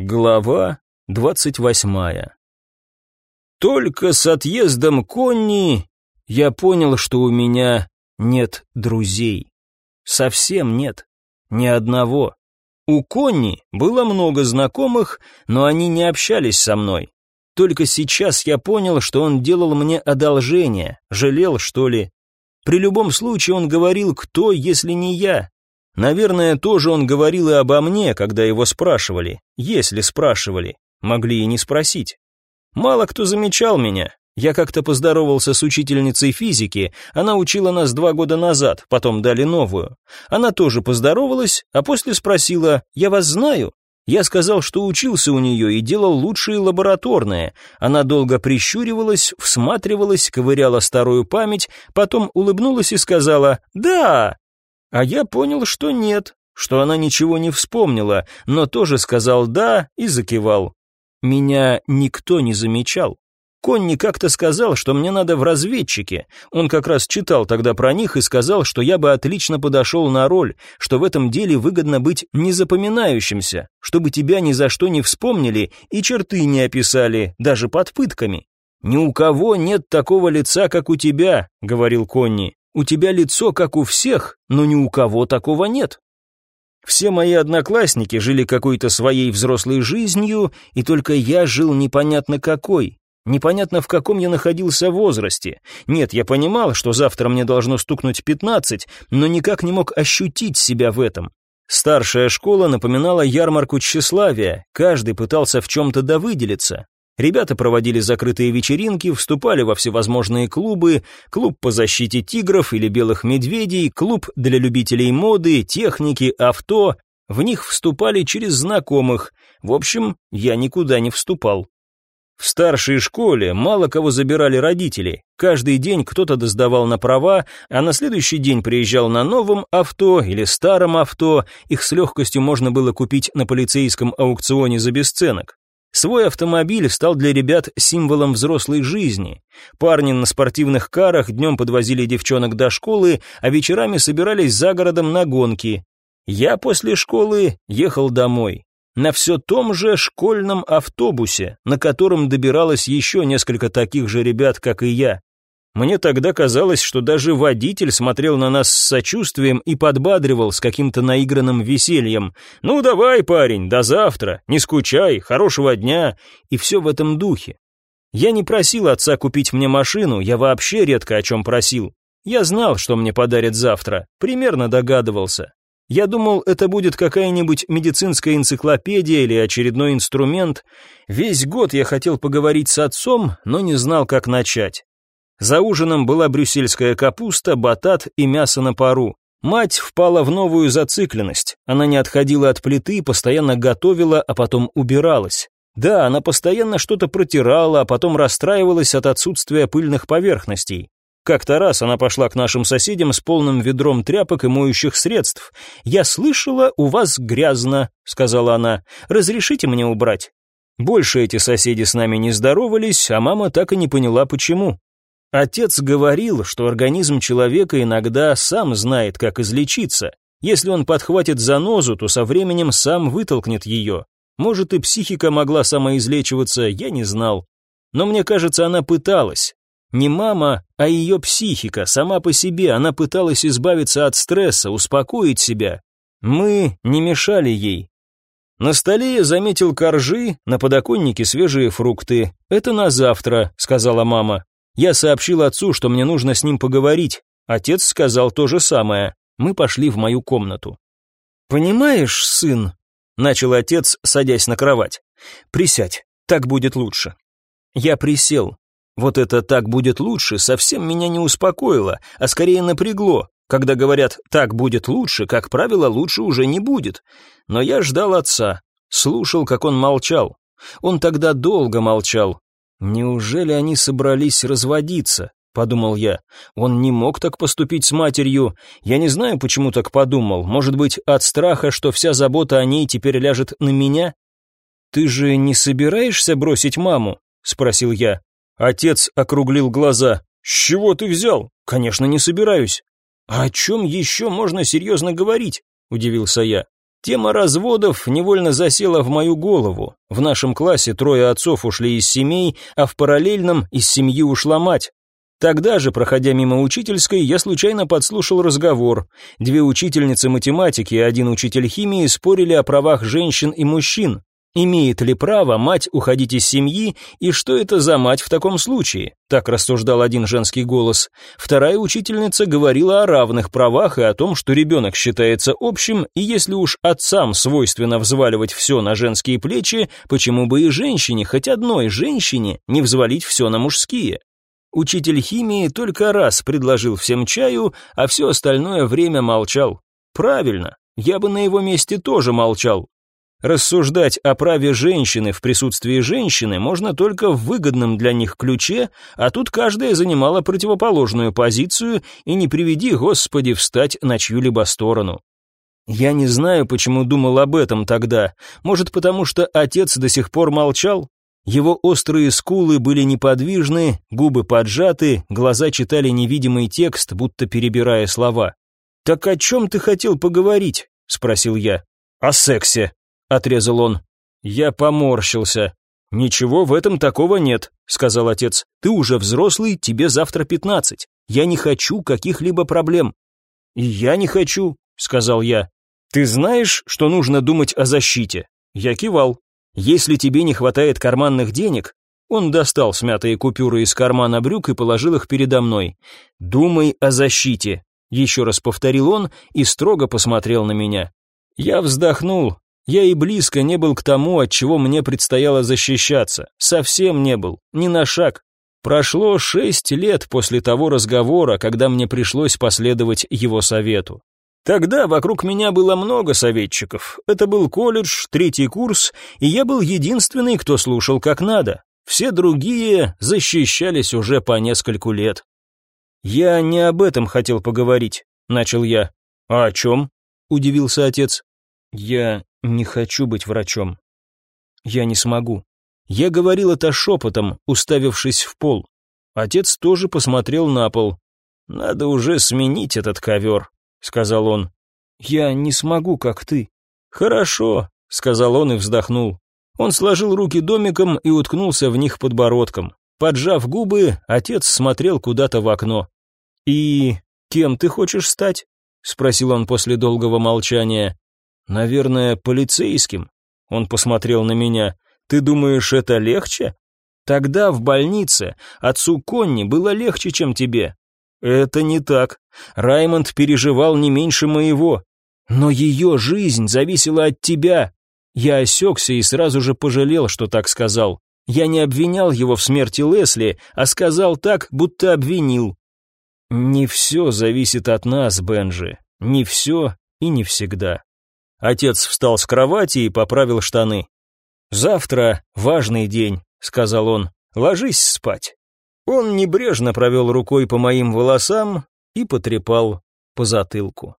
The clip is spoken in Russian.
Глава двадцать восьмая. Только с отъездом Конни я понял, что у меня нет друзей. Совсем нет. Ни одного. У Конни было много знакомых, но они не общались со мной. Только сейчас я понял, что он делал мне одолжение, жалел, что ли. При любом случае он говорил, кто, если не я, Наверное, тоже он говорил и обо мне, когда его спрашивали, если спрашивали, могли и не спросить. Мало кто замечал меня. Я как-то поздоровался с учительницей физики, она учила нас два года назад, потом дали новую. Она тоже поздоровалась, а после спросила, «Я вас знаю?» Я сказал, что учился у нее и делал лучшие лабораторные. Она долго прищуривалась, всматривалась, ковыряла старую память, потом улыбнулась и сказала «Да, а я понял, что нет, что она ничего не вспомнила, но тоже сказал «да» и закивал. Меня никто не замечал. Конни как-то сказал, что мне надо в разведчике. Он как раз читал тогда про них и сказал, что я бы отлично подошел на роль, что в этом деле выгодно быть незапоминающимся, чтобы тебя ни за что не вспомнили и черты не описали, даже под пытками. «Ни у кого нет такого лица, как у тебя», — говорил Конни. У тебя лицо, как у всех, но ни у кого такого нет. Все мои одноклассники жили какой-то своей взрослой жизнью, и только я жил непонятно какой. Непонятно, в каком я находился возрасте. Нет, я понимал, что завтра мне должно стукнуть пятнадцать, но никак не мог ощутить себя в этом. Старшая школа напоминала ярмарку тщеславия, каждый пытался в чем-то довыделиться. Ребята проводили закрытые вечеринки, вступали во всевозможные клубы, клуб по защите тигров или белых медведей, клуб для любителей моды, техники, авто. В них вступали через знакомых. В общем, я никуда не вступал. В старшей школе мало кого забирали родители. Каждый день кто-то доздавал на права, а на следующий день приезжал на новом авто или старом авто. Их с легкостью можно было купить на полицейском аукционе за бесценок. Свой автомобиль стал для ребят символом взрослой жизни. Парни на спортивных карах днем подвозили девчонок до школы, а вечерами собирались за городом на гонки. Я после школы ехал домой. На все том же школьном автобусе, на котором добиралось еще несколько таких же ребят, как и я. Мне тогда казалось, что даже водитель смотрел на нас с сочувствием и подбадривал с каким-то наигранным весельем. «Ну давай, парень, до завтра, не скучай, хорошего дня» и все в этом духе. Я не просил отца купить мне машину, я вообще редко о чем просил. Я знал, что мне подарят завтра, примерно догадывался. Я думал, это будет какая-нибудь медицинская энциклопедия или очередной инструмент. Весь год я хотел поговорить с отцом, но не знал, как начать. За ужином была брюссельская капуста, батат и мясо на пару. Мать впала в новую зацикленность. Она не отходила от плиты, постоянно готовила, а потом убиралась. Да, она постоянно что-то протирала, а потом расстраивалась от отсутствия пыльных поверхностей. Как-то раз она пошла к нашим соседям с полным ведром тряпок и моющих средств. «Я слышала, у вас грязно», — сказала она. «Разрешите мне убрать?» Больше эти соседи с нами не здоровались, а мама так и не поняла, почему. Отец говорил, что организм человека иногда сам знает, как излечиться. Если он подхватит занозу, то со временем сам вытолкнет ее. Может, и психика могла самоизлечиваться, я не знал. Но мне кажется, она пыталась. Не мама, а ее психика, сама по себе, она пыталась избавиться от стресса, успокоить себя. Мы не мешали ей. На столе я заметил коржи, на подоконнике свежие фрукты. «Это на завтра», — сказала мама. Я сообщил отцу, что мне нужно с ним поговорить. Отец сказал то же самое. Мы пошли в мою комнату. «Понимаешь, сын», — начал отец, садясь на кровать, — «присядь, так будет лучше». Я присел. Вот это «так будет лучше» совсем меня не успокоило, а скорее напрягло. Когда говорят «так будет лучше», как правило, лучше уже не будет. Но я ждал отца, слушал, как он молчал. Он тогда долго молчал, «Неужели они собрались разводиться?» — подумал я. «Он не мог так поступить с матерью. Я не знаю, почему так подумал. Может быть, от страха, что вся забота о ней теперь ляжет на меня?» «Ты же не собираешься бросить маму?» — спросил я. Отец округлил глаза. «С чего ты взял? Конечно, не собираюсь». «А о чем еще можно серьезно говорить?» — удивился я. Тема разводов невольно засела в мою голову. В нашем классе трое отцов ушли из семей, а в параллельном из семьи ушла мать. Тогда же, проходя мимо учительской, я случайно подслушал разговор. Две учительницы математики и один учитель химии спорили о правах женщин и мужчин. Имеет ли право мать уходить из семьи, и что это за мать в таком случае? Так рассуждал один женский голос. Вторая учительница говорила о равных правах и о том, что ребенок считается общим, и если уж отцам свойственно взваливать все на женские плечи, почему бы и женщине, хоть одной женщине, не взвалить все на мужские? Учитель химии только раз предложил всем чаю, а все остальное время молчал. Правильно, я бы на его месте тоже молчал, Рассуждать о праве женщины в присутствии женщины можно только в выгодном для них ключе, а тут каждая занимала противоположную позицию и не приведи, Господи, встать на чью-либо сторону. Я не знаю, почему думал об этом тогда. Может, потому что отец до сих пор молчал? Его острые скулы были неподвижны, губы поджаты, глаза читали невидимый текст, будто перебирая слова. «Так о чем ты хотел поговорить?» — спросил я. «О сексе», — отрезал он. Я поморщился. «Ничего в этом такого нет», — сказал отец. «Ты уже взрослый, тебе завтра пятнадцать. Я не хочу каких-либо проблем». «И я не хочу», — сказал я. «Ты знаешь, что нужно думать о защите?» Я кивал. «Если тебе не хватает карманных денег...» Он достал смятые купюры из кармана брюк и положил их передо мной. «Думай о защите», — еще раз повторил он и строго посмотрел на меня. Я вздохнул, я и близко не был к тому, от чего мне предстояло защищаться. Совсем не был, ни на шаг. Прошло шесть лет после того разговора, когда мне пришлось последовать его совету. Тогда вокруг меня было много советчиков. Это был колледж, третий курс, и я был единственный, кто слушал как надо. Все другие защищались уже по нескольку лет. «Я не об этом хотел поговорить», — начал я. «А о чем?» — удивился отец. «Я не хочу быть врачом. Я не смогу. Я говорил это шепотом, уставившись в пол. Отец тоже посмотрел на пол. «Надо уже сменить этот ковер», — сказал он. «Я не смогу, как ты». «Хорошо», — сказал он и вздохнул. Он сложил руки домиком и уткнулся в них подбородком. Поджав губы, отец смотрел куда-то в окно. «И кем ты хочешь стать?» — спросил он после долгого молчания. «Наверное, полицейским». Он посмотрел на меня. «Ты думаешь, это легче?» «Тогда в больнице отцу Конни было легче, чем тебе». «Это не так. Раймонд переживал не меньше моего. Но ее жизнь зависела от тебя». Я осекся и сразу же пожалел, что так сказал. Я не обвинял его в смерти Лесли, а сказал так, будто обвинил. «Не все зависит от нас, Бенджи. Не все и не всегда». Отец встал с кровати и поправил штаны. «Завтра важный день», — сказал он. «Ложись спать». Он небрежно провел рукой по моим волосам и потрепал по затылку.